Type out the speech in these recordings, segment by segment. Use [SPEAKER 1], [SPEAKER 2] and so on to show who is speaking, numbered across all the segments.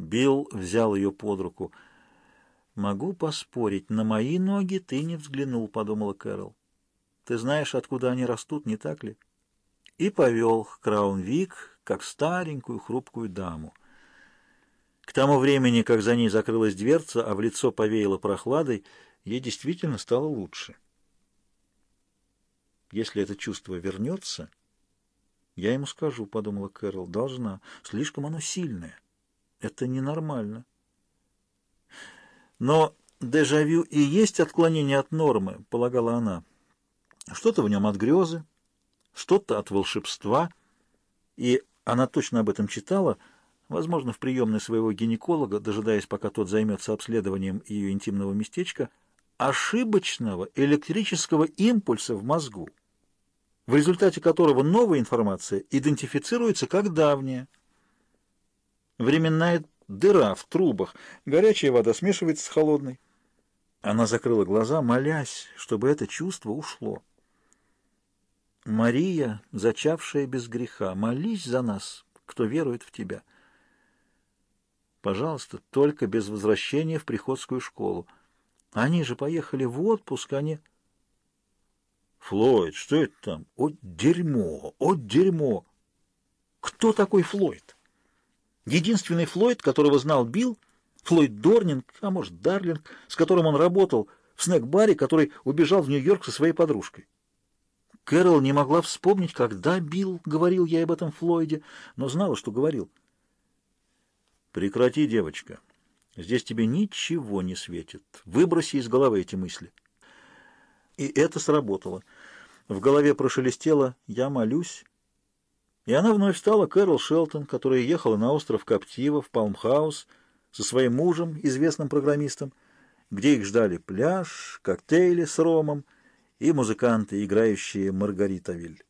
[SPEAKER 1] Билл взял ее под руку. «Могу поспорить, на мои ноги ты не взглянул», — подумала Кэрол. «Ты знаешь, откуда они растут, не так ли?» И повел Краунвик, как старенькую хрупкую даму. К тому времени, как за ней закрылась дверца, а в лицо повеяло прохладой, ей действительно стало лучше. Если это чувство вернется, я ему скажу, — подумала Кэрол, — должна. Слишком оно сильное. Это ненормально. Но дежавю и есть отклонение от нормы, полагала она. Что-то в нем от грезы, что-то от волшебства, и она точно об этом читала, возможно, в приемной своего гинеколога, дожидаясь, пока тот займется обследованием ее интимного местечка, ошибочного электрического импульса в мозгу, в результате которого новая информация идентифицируется как давняя. Временная дыра в трубах, горячая вода смешивается с холодной. Она закрыла глаза, молясь, чтобы это чувство ушло. «Мария, зачавшая без греха, молись за нас, кто верует в тебя. Пожалуйста, только без возвращения в приходскую школу. Они же поехали в отпуск, они...» «Флойд, что это там? О, дерьмо! О, дерьмо!» «Кто такой Флойд?» Единственный Флойд, которого знал Билл, Флойд Дорнинг, а может Дарлинг, с которым он работал в снэк-баре, который убежал в Нью-Йорк со своей подружкой. Кэрол не могла вспомнить, когда Билл говорил ей об этом Флойде, но знала, что говорил. «Прекрати, девочка. Здесь тебе ничего не светит. Выброси из головы эти мысли». И это сработало. В голове прошелестело «Я молюсь». И она вновь стала Кэрол Шелтон, которая ехала на остров Коптива в Палмхаус со своим мужем, известным программистом, где их ждали пляж, коктейли с ромом и музыканты, играющие Маргаритавиль.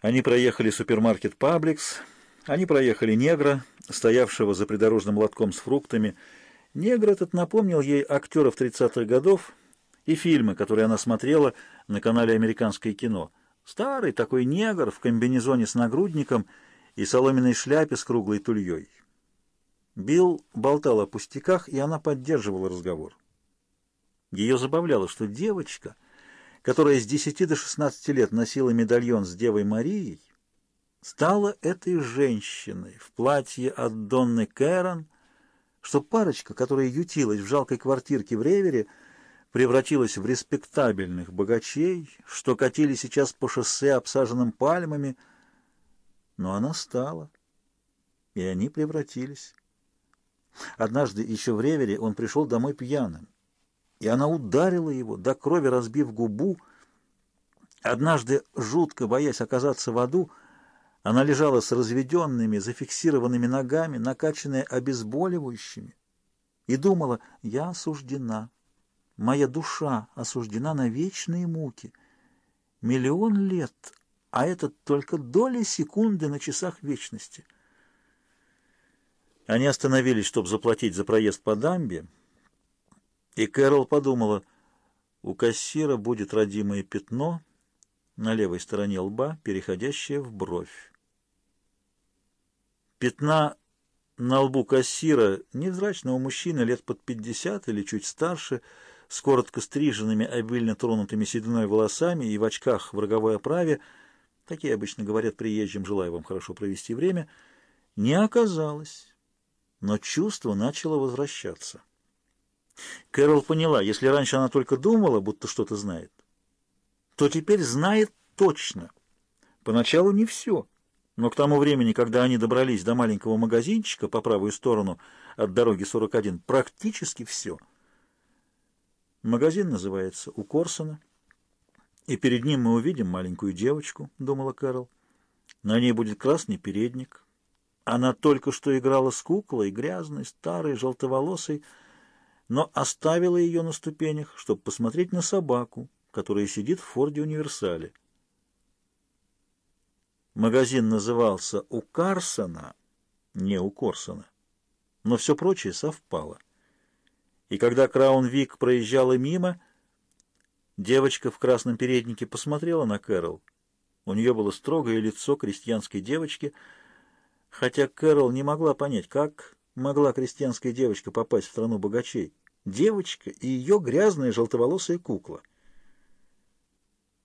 [SPEAKER 1] Они проехали супермаркет «Пабликс», они проехали негра, стоявшего за придорожным лотком с фруктами. Негр этот напомнил ей актеров 30-х годов и фильмы, которые она смотрела на канале «Американское кино». Старый такой негр в комбинезоне с нагрудником и соломенной шляпе с круглой тульей. Билл болтал о пустяках, и она поддерживала разговор. Ее забавляло, что девочка, которая с 10 до 16 лет носила медальон с Девой Марией, стала этой женщиной в платье от Донны Кэрон, что парочка, которая ютилась в жалкой квартирке в Ревере, превратилась в респектабельных богачей, что катили сейчас по шоссе, обсаженным пальмами, но она стала, и они превратились. Однажды еще в Ревере он пришел домой пьяным, и она ударила его, до крови разбив губу. Однажды, жутко боясь оказаться в аду, она лежала с разведенными, зафиксированными ногами, накачанная обезболивающими, и думала, я осуждена. Моя душа осуждена на вечные муки. Миллион лет, а это только доли секунды на часах вечности. Они остановились, чтобы заплатить за проезд по дамбе, и Кэрол подумала, у кассира будет родимое пятно на левой стороне лба, переходящее в бровь. Пятна на лбу кассира невзрачного мужчины лет под пятьдесят или чуть старше — с коротко стриженными, обильно тронутыми сединой волосами и в очках в роговой оправе, такие обычно говорят приезжим, желая вам хорошо провести время, не оказалось, но чувство начало возвращаться. Кэрол поняла, если раньше она только думала, будто что-то знает, то теперь знает точно. Поначалу не все, но к тому времени, когда они добрались до маленького магазинчика по правую сторону от дороги 41, практически все — Магазин называется «У Корсона», и перед ним мы увидим маленькую девочку, — думала Кэрол. На ней будет красный передник. Она только что играла с куклой, грязной, старой, желтоволосой, но оставила ее на ступенях, чтобы посмотреть на собаку, которая сидит в Форде Универсале. Магазин назывался «У Карсона», не «У Корсона», но все прочее совпало. И когда Краун-Вик проезжала мимо, девочка в красном переднике посмотрела на Кэрол. У нее было строгое лицо крестьянской девочки, хотя Кэрол не могла понять, как могла крестьянская девочка попасть в страну богачей? Девочка и ее грязная желтоволосая кукла.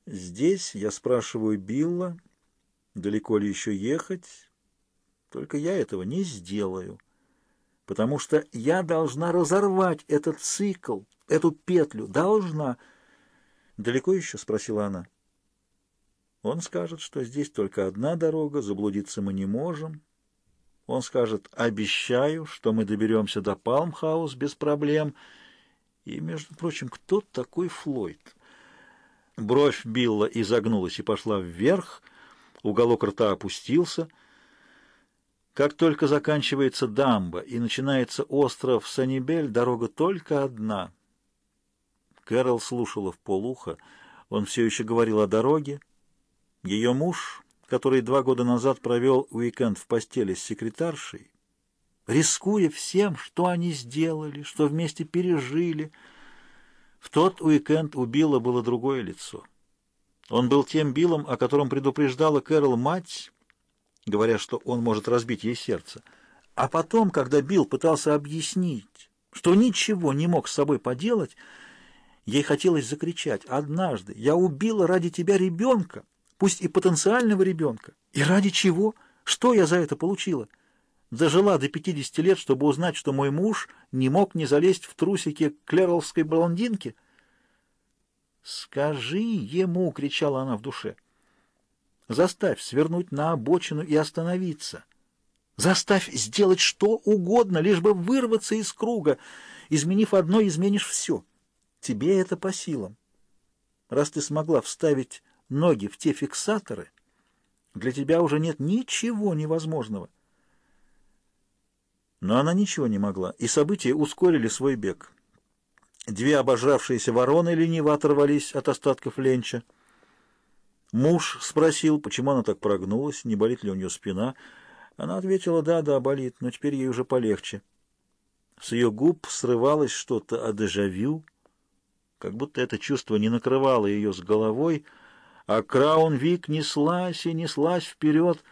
[SPEAKER 1] Здесь я спрашиваю Билла, далеко ли еще ехать, только я этого не сделаю, потому что я должна разорвать этот цикл, эту петлю, должна. «Далеко еще?» — спросила она. Он скажет, что здесь только одна дорога, заблудиться мы не можем. Он скажет, обещаю, что мы доберемся до Палмхаус без проблем. И, между прочим, кто такой Флойд? Бровь Билла изогнулась и пошла вверх, уголок рта опустился. Как только заканчивается дамба и начинается остров Санибель, дорога только одна. Кэрол слушала в полухо. Он все еще говорил о дороге. Ее муж, который два года назад провел уикенд в постели с секретаршей, рискуя всем, что они сделали, что вместе пережили, в тот уикенд у Билла было другое лицо. Он был тем Биллом, о котором предупреждала Кэрол мать, говоря, что он может разбить ей сердце. А потом, когда Билл пытался объяснить, что ничего не мог с собой поделать, ей хотелось закричать «Однажды я убила ради тебя ребенка, пусть и потенциального ребенка. И ради чего? Что я за это получила?» Дожила до 50 лет, чтобы узнать, что мой муж не мог не залезть в трусики клеролской блондинки. «Скажи ему!» — кричала она в душе. «Заставь свернуть на обочину и остановиться. Заставь сделать что угодно, лишь бы вырваться из круга. Изменив одно, изменишь все. Тебе это по силам. Раз ты смогла вставить ноги в те фиксаторы, для тебя уже нет ничего невозможного». Но она ничего не могла, и события ускорили свой бег. Две обожравшиеся вороны лениво оторвались от остатков ленча. Муж спросил, почему она так прогнулась, не болит ли у нее спина. Она ответила, да, да, болит, но теперь ей уже полегче. С ее губ срывалось что-то о дежавю, как будто это чувство не накрывало ее с головой, а Краун-Вик неслась и неслась вперед.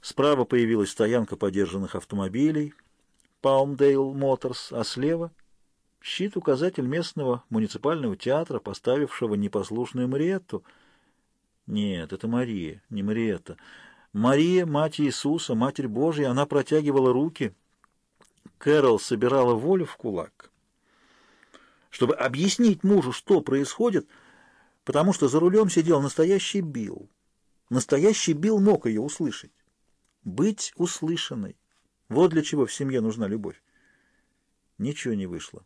[SPEAKER 1] Справа появилась стоянка подержанных автомобилей — Палмдейл Моторс, а слева — щит-указатель местного муниципального театра, поставившего непослушную Мариетту. Нет, это Мария, не Мариетта. Мария, мать Иисуса, Матерь Божья, она протягивала руки. Кэрол собирала волю в кулак, чтобы объяснить мужу, что происходит, потому что за рулем сидел настоящий Билл. Настоящий Билл мог ее услышать. Быть услышанной. Вот для чего в семье нужна любовь. Ничего не вышло.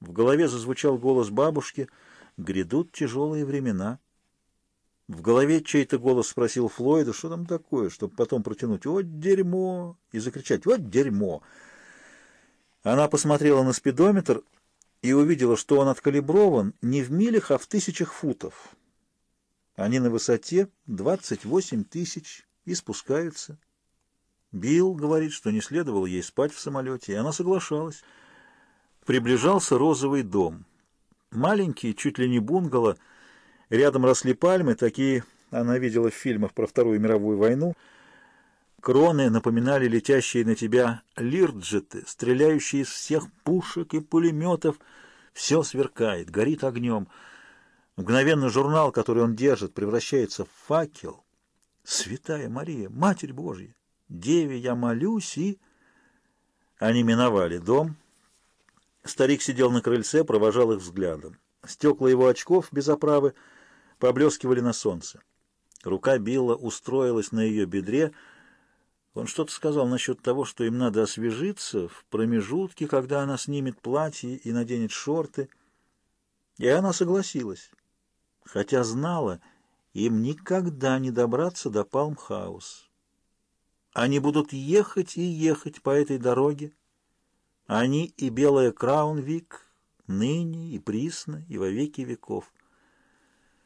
[SPEAKER 1] В голове зазвучал голос бабушки «Грядут тяжелые времена». В голове чей-то голос спросил Флойда, что там такое, чтобы потом протянуть «Вот дерьмо!» и закричать «Вот дерьмо!». Она посмотрела на спидометр и увидела, что он откалиброван не в милях, а в тысячах футов. Они на высоте 28 тысяч и спускаются. Билл говорит, что не следовало ей спать в самолете, и она соглашалась. Приближался розовый дом. Маленький, чуть ли не бунгало. Рядом росли пальмы, такие она видела в фильмах про Вторую мировую войну. Кроны напоминали летящие на тебя лирджеты, стреляющие из всех пушек и пулеметов. Все сверкает, горит огнем. Мгновенно журнал, который он держит, превращается в факел. Святая Мария, Матерь Божья! Деве я молюсь и... Они миновали дом. Старик сидел на крыльце, провожал их взглядом. Стекла его очков без оправы поблескивали на солнце. Рука Билла устроилась на ее бедре. Он что-то сказал насчет того, что им надо освежиться в промежутке, когда она снимет платье и наденет шорты. И она согласилась, хотя знала, им никогда не добраться до Палмхаус. Они будут ехать и ехать по этой дороге. Они и белая Краунвик, ныне и присно, и во веки веков.